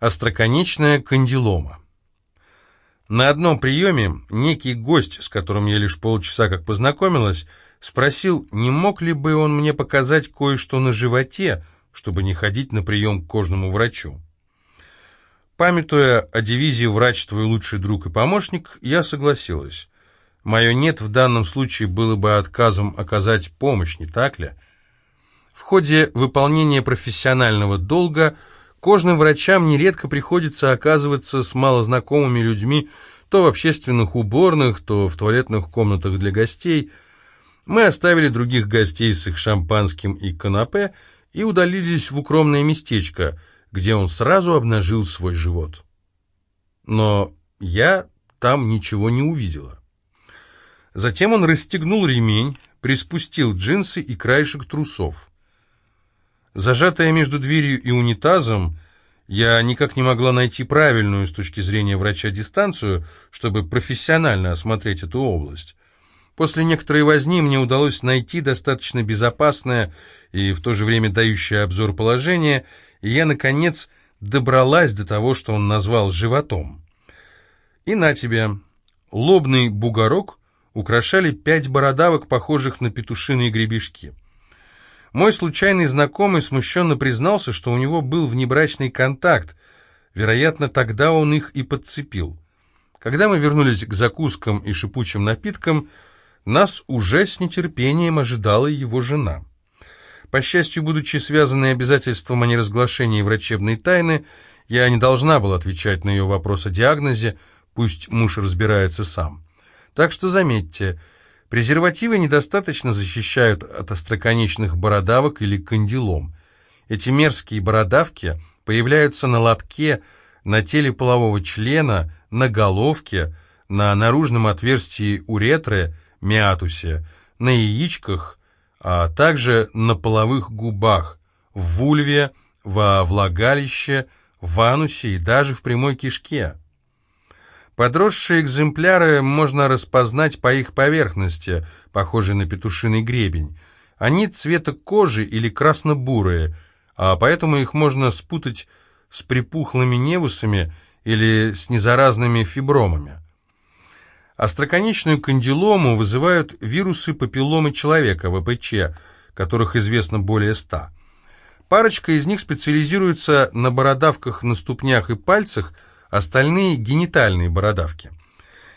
Остроконечная кандилома. На одном приеме некий гость, с которым я лишь полчаса как познакомилась, спросил, не мог ли бы он мне показать кое-что на животе, чтобы не ходить на прием к кожному врачу. Памятуя о дивизии «Врач твой лучший друг и помощник», я согласилась. Мое «нет» в данном случае было бы отказом оказать помощь, не так ли? В ходе выполнения профессионального долга – Кожным врачам нередко приходится оказываться с малознакомыми людьми то в общественных уборных, то в туалетных комнатах для гостей. Мы оставили других гостей с их шампанским и канапе и удалились в укромное местечко, где он сразу обнажил свой живот. Но я там ничего не увидела. Затем он расстегнул ремень, приспустил джинсы и краешек трусов. Зажатая между дверью и унитазом, я никак не могла найти правильную с точки зрения врача дистанцию, чтобы профессионально осмотреть эту область. После некоторой возни мне удалось найти достаточно безопасное и в то же время дающее обзор положение, и я, наконец, добралась до того, что он назвал животом. И на тебе. Лобный бугорок украшали пять бородавок, похожих на петушиные гребешки. Мой случайный знакомый смущенно признался, что у него был внебрачный контакт. Вероятно, тогда он их и подцепил. Когда мы вернулись к закускам и шипучим напиткам, нас уже с нетерпением ожидала его жена. По счастью, будучи связанной обязательством о неразглашении врачебной тайны, я не должна была отвечать на ее вопрос о диагнозе, пусть муж разбирается сам. Так что заметьте, Презервативы недостаточно защищают от остроконечных бородавок или кандилом. Эти мерзкие бородавки появляются на лобке, на теле полового члена, на головке, на наружном отверстии уретры, миатусе, на яичках, а также на половых губах, в вульве, во влагалище, в анусе и даже в прямой кишке. Подросшие экземпляры можно распознать по их поверхности, похожей на петушиный гребень. Они цвета кожи или красно-бурые, а поэтому их можно спутать с припухлыми невусами или с незаразными фибромами. Остроконечную кандилому вызывают вирусы папилломы человека, ВПЧ, которых известно более ста. Парочка из них специализируется на бородавках на ступнях и пальцах – остальные – генитальные бородавки.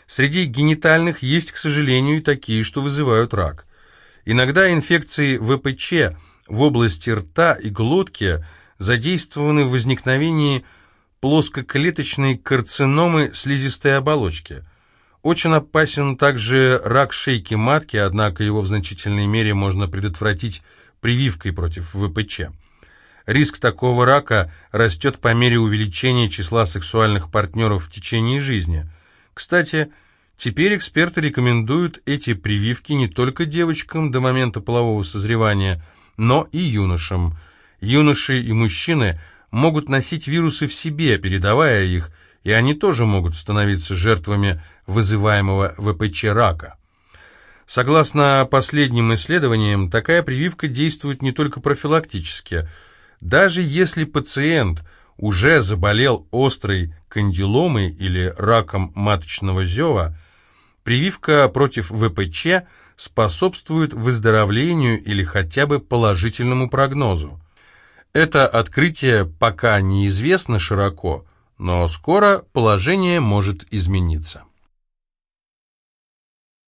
Среди генитальных есть, к сожалению, и такие, что вызывают рак. Иногда инфекции ВПЧ в области рта и глотки задействованы в возникновении плоскоклеточной карциномы слизистой оболочки. Очень опасен также рак шейки матки, однако его в значительной мере можно предотвратить прививкой против ВПЧ. Риск такого рака растет по мере увеличения числа сексуальных партнеров в течение жизни. Кстати, теперь эксперты рекомендуют эти прививки не только девочкам до момента полового созревания, но и юношам. Юноши и мужчины могут носить вирусы в себе, передавая их, и они тоже могут становиться жертвами вызываемого ВПЧ рака. Согласно последним исследованиям, такая прививка действует не только профилактически – даже если пациент уже заболел острой кандиломой или раком маточного зева, прививка против ВПЧ способствует выздоровлению или хотя бы положительному прогнозу. Это открытие пока неизвестно широко, но скоро положение может измениться.